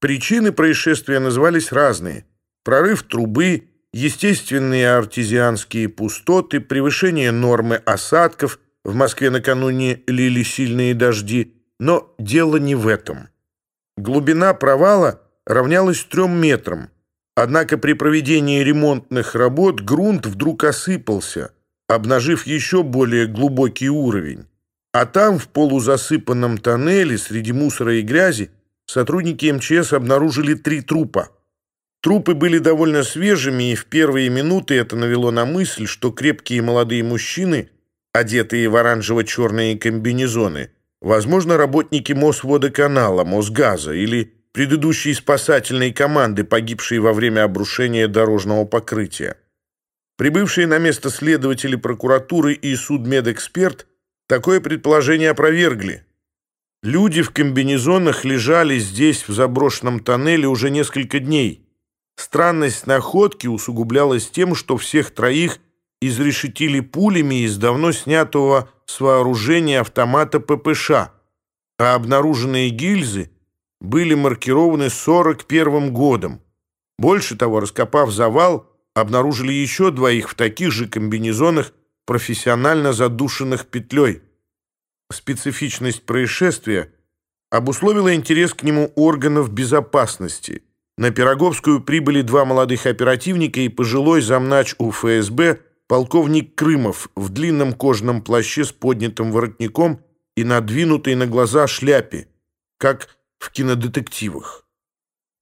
Причины происшествия назывались разные. Прорыв трубы, естественные артезианские пустоты, превышение нормы осадков, в Москве накануне лили сильные дожди, но дело не в этом. Глубина провала равнялась трем метрам. Однако при проведении ремонтных работ грунт вдруг осыпался, обнажив еще более глубокий уровень. А там, в полузасыпанном тоннеле, среди мусора и грязи, сотрудники МЧС обнаружили три трупа. Трупы были довольно свежими, и в первые минуты это навело на мысль, что крепкие молодые мужчины, одетые в оранжево-черные комбинезоны, возможно, работники Мосводоканала, Мосгаза или предыдущей спасательной команды, погибшей во время обрушения дорожного покрытия. Прибывшие на место следователи прокуратуры и судмедэксперт такое предположение опровергли – Люди в комбинезонах лежали здесь, в заброшенном тоннеле, уже несколько дней. Странность находки усугублялась тем, что всех троих изрешетили пулями из давно снятого с вооружения автомата ППШ, а обнаруженные гильзы были маркированы 41 годом. Больше того, раскопав завал, обнаружили еще двоих в таких же комбинезонах, профессионально задушенных петлей – специфичность происшествия обусловила интерес к нему органов безопасности. На Пироговскую прибыли два молодых оперативника и пожилой замнач у ФСБ полковник Крымов в длинном кожаном плаще с поднятым воротником и надвинутой на глаза шляпе, как в кинодетективах.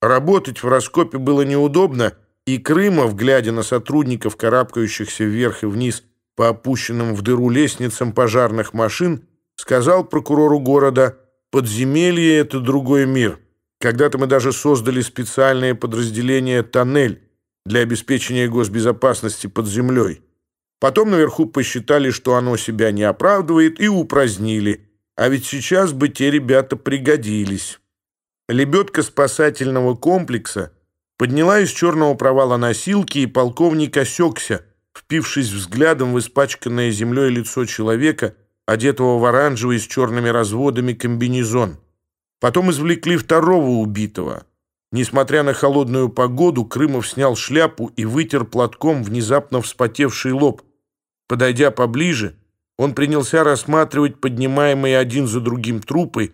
Работать в раскопе было неудобно, и Крымов, глядя на сотрудников, карабкающихся вверх и вниз по опущенным в дыру лестницам пожарных машин, сказал прокурору города «Подземелье — это другой мир. Когда-то мы даже создали специальное подразделение «Тоннель» для обеспечения госбезопасности под землей. Потом наверху посчитали, что оно себя не оправдывает, и упразднили. А ведь сейчас бы те ребята пригодились». Лебедка спасательного комплекса подняла из черного провала носилки, и полковник осекся, впившись взглядом в испачканное землей лицо человека — одетого в оранжевый с черными разводами комбинезон. Потом извлекли второго убитого. Несмотря на холодную погоду, Крымов снял шляпу и вытер платком внезапно вспотевший лоб. Подойдя поближе, он принялся рассматривать поднимаемые один за другим трупы,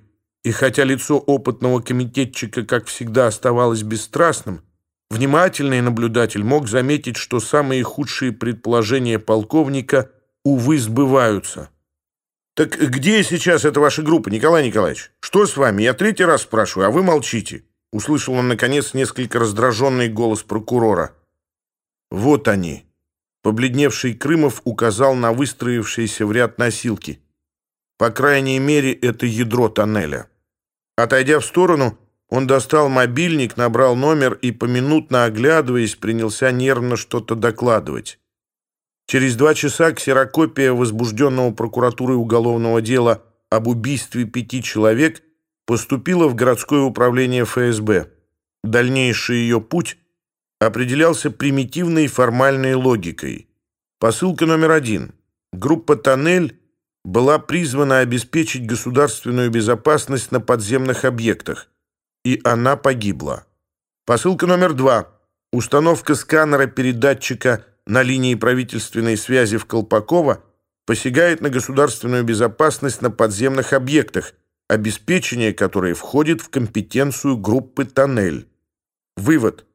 и хотя лицо опытного комитетчика, как всегда, оставалось бесстрастным, внимательный наблюдатель мог заметить, что самые худшие предположения полковника, увы, сбываются. «Так где сейчас эта ваша группа, Николай Николаевич? Что с вами? Я третий раз спрашиваю, а вы молчите». Услышал он, наконец, несколько раздраженный голос прокурора. «Вот они». Побледневший Крымов указал на выстроившиеся в ряд носилки. По крайней мере, это ядро тоннеля. Отойдя в сторону, он достал мобильник, набрал номер и, поминутно оглядываясь, принялся нервно что-то докладывать. Через два часа ксерокопия возбужденного прокуратурой уголовного дела об убийстве пяти человек поступила в городское управление ФСБ. Дальнейший ее путь определялся примитивной формальной логикой. Посылка номер один. Группа «Тоннель» была призвана обеспечить государственную безопасность на подземных объектах, и она погибла. Посылка номер два. Установка сканера-передатчика – на линии правительственной связи в Колпаково посягает на государственную безопасность на подземных объектах, обеспечение которой входит в компетенцию группы «Тоннель». Вывод.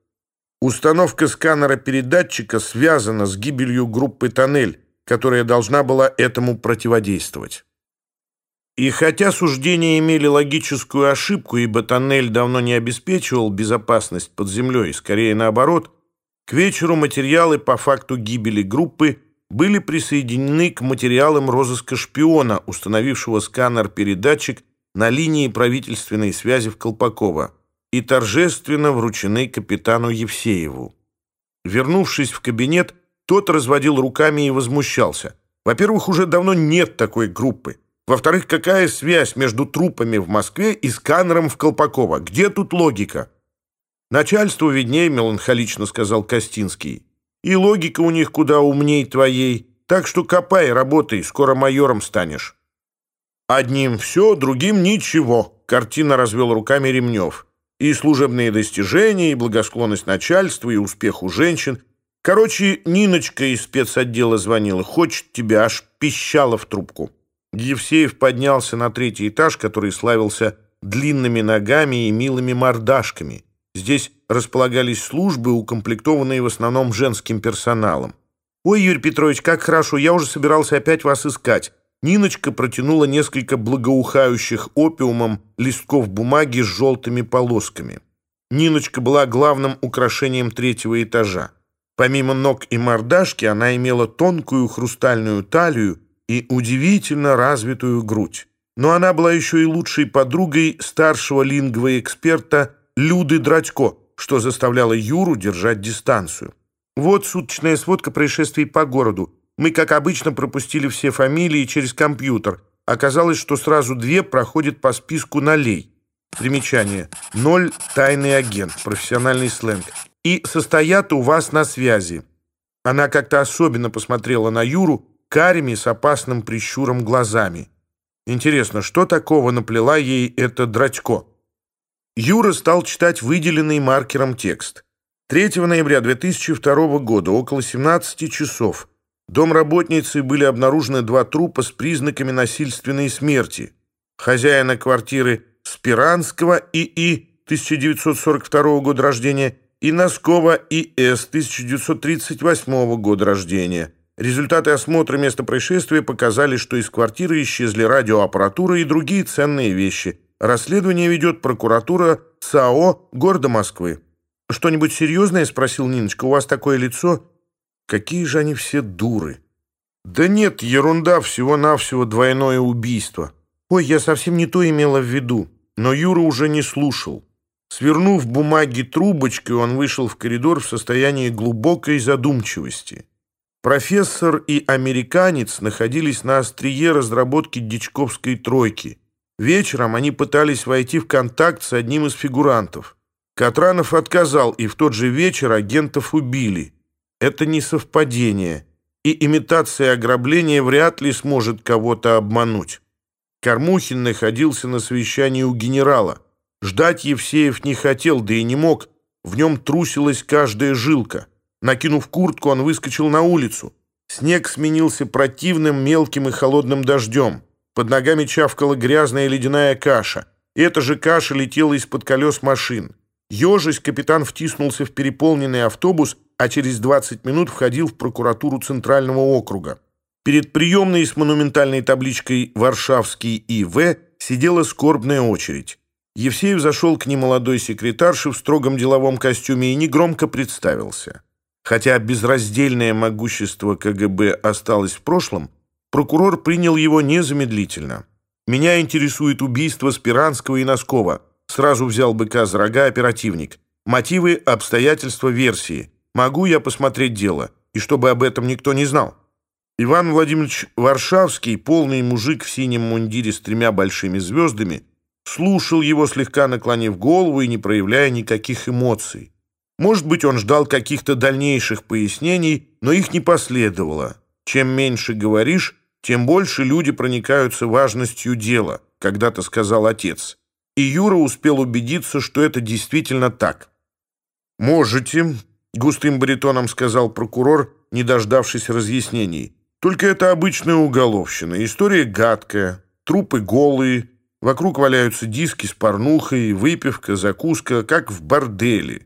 Установка сканера-передатчика связана с гибелью группы «Тоннель», которая должна была этому противодействовать. И хотя суждения имели логическую ошибку, ибо тоннель давно не обеспечивал безопасность под землей, скорее наоборот – к Вечеру материалы по факту гибели группы были присоединены к материалам розыска шпиона, установившего сканер-передатчик на линии правительственной связи в Колпаково, и торжественно вручены капитану Евсееву. Вернувшись в кабинет, тот разводил руками и возмущался. Во-первых, уже давно нет такой группы. Во-вторых, какая связь между трупами в Москве и сканером в Колпаково? Где тут логика? Начальству виднее, меланхолично сказал Костинский. И логика у них куда умней твоей. Так что копай, работай, скоро майором станешь. Одним все, другим ничего. Картина развел руками Ремнев. И служебные достижения, и благосклонность начальства, и успех у женщин. Короче, Ниночка из спецотдела звонила. Хочет тебя, аж пищала в трубку. Евсеев поднялся на третий этаж, который славился длинными ногами и милыми мордашками – Здесь располагались службы, укомплектованные в основном женским персоналом. «Ой, Юрий Петрович, как хорошо, я уже собирался опять вас искать». Ниночка протянула несколько благоухающих опиумом листков бумаги с желтыми полосками. Ниночка была главным украшением третьего этажа. Помимо ног и мордашки, она имела тонкую хрустальную талию и удивительно развитую грудь. Но она была еще и лучшей подругой старшего лингвоэксперта эксперта Люды Дратько, что заставляло Юру держать дистанцию. Вот суточная сводка происшествий по городу. Мы, как обычно, пропустили все фамилии через компьютер. Оказалось, что сразу две проходят по списку налей. Примечание. Ноль – тайный агент, профессиональный сленг. И состоят у вас на связи. Она как-то особенно посмотрела на Юру, карими с опасным прищуром глазами. Интересно, Юра стал читать выделенный маркером текст. 3 ноября 2002 года, около 17 часов, дом работницы были обнаружены два трупа с признаками насильственной смерти. Хозяина квартиры Спиранского И.И. 1942 года рождения и Носкова И.С. 1938 года рождения. Результаты осмотра места происшествия показали, что из квартиры исчезли радиоаппаратура и другие ценные вещи – Расследование ведет прокуратура САО города Москвы. Что-нибудь серьезное?» — спросил Ниночка. «У вас такое лицо?» «Какие же они все дуры!» «Да нет, ерунда, всего-навсего двойное убийство. Ой, я совсем не то имела в виду». Но Юра уже не слушал. Свернув бумаги трубочкой, он вышел в коридор в состоянии глубокой задумчивости. Профессор и американец находились на острие разработки Дичковской тройки. Вечером они пытались войти в контакт с одним из фигурантов. Катранов отказал, и в тот же вечер агентов убили. Это не совпадение, и имитация ограбления вряд ли сможет кого-то обмануть. Кормухин находился на совещании у генерала. Ждать Евсеев не хотел, да и не мог. В нем трусилась каждая жилка. Накинув куртку, он выскочил на улицу. Снег сменился противным, мелким и холодным дождем. Под ногами чавкала грязная ледяная каша. Эта же каша летела из-под колес машин. Ежись, капитан втиснулся в переполненный автобус, а через 20 минут входил в прокуратуру Центрального округа. Перед приемной с монументальной табличкой «Варшавский И.В.» сидела скорбная очередь. Евсеев зашел к немолодой секретарше в строгом деловом костюме и негромко представился. Хотя безраздельное могущество КГБ осталось в прошлом, Прокурор принял его незамедлительно. «Меня интересует убийство Спиранского и Носкова», сразу взял быка за рога оперативник. «Мотивы, обстоятельства, версии. Могу я посмотреть дело? И чтобы об этом никто не знал». Иван Владимирович Варшавский, полный мужик в синем мундире с тремя большими звездами, слушал его, слегка наклонив голову и не проявляя никаких эмоций. Может быть, он ждал каких-то дальнейших пояснений, но их не последовало. Чем меньше говоришь, тем больше люди проникаются важностью дела, когда-то сказал отец. И Юра успел убедиться, что это действительно так. «Можете», — густым баритоном сказал прокурор, не дождавшись разъяснений. «Только это обычная уголовщина. История гадкая, трупы голые, вокруг валяются диски с порнухой, выпивка, закуска, как в борделе.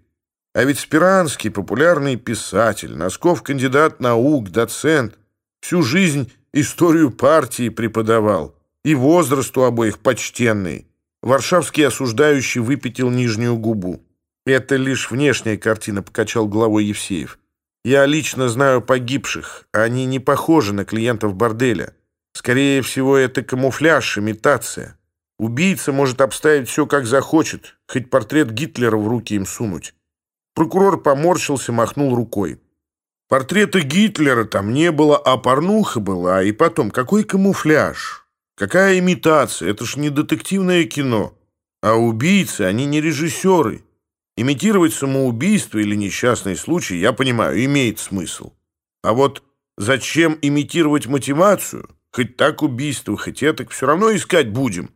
А ведь Спиранский — популярный писатель, Носков — кандидат наук, доцент. Всю жизнь историю партии преподавал. И возраст у обоих почтенный. Варшавский осуждающий выпятил нижнюю губу. «Это лишь внешняя картина», — покачал головой Евсеев. «Я лично знаю погибших. Они не похожи на клиентов борделя. Скорее всего, это камуфляж, имитация. Убийца может обставить все, как захочет, хоть портрет Гитлера в руки им сунуть. Прокурор поморщился, махнул рукой. Портрета Гитлера там не было, а порнуха была. И потом, какой камуфляж? Какая имитация? Это ж не детективное кино. А убийцы, они не режиссеры. Имитировать самоубийство или несчастный случай, я понимаю, имеет смысл. А вот зачем имитировать мотивацию? Хоть так убийство, хоть это, все равно искать будем.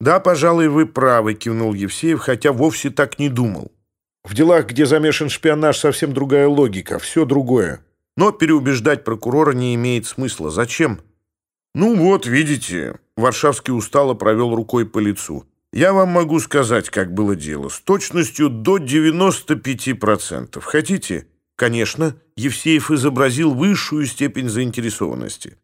«Да, пожалуй, вы правы», — кивнул Евсеев, хотя вовсе так не думал. В В Делах, где замешан шпионаж, совсем другая логика, все другое. Но переубеждать прокурора не имеет смысла. Зачем? Ну вот, видите, Варшавский устало провел рукой по лицу. Я вам могу сказать, как было дело, с точностью до 95%. Хотите? Конечно, Евсеев изобразил высшую степень заинтересованности.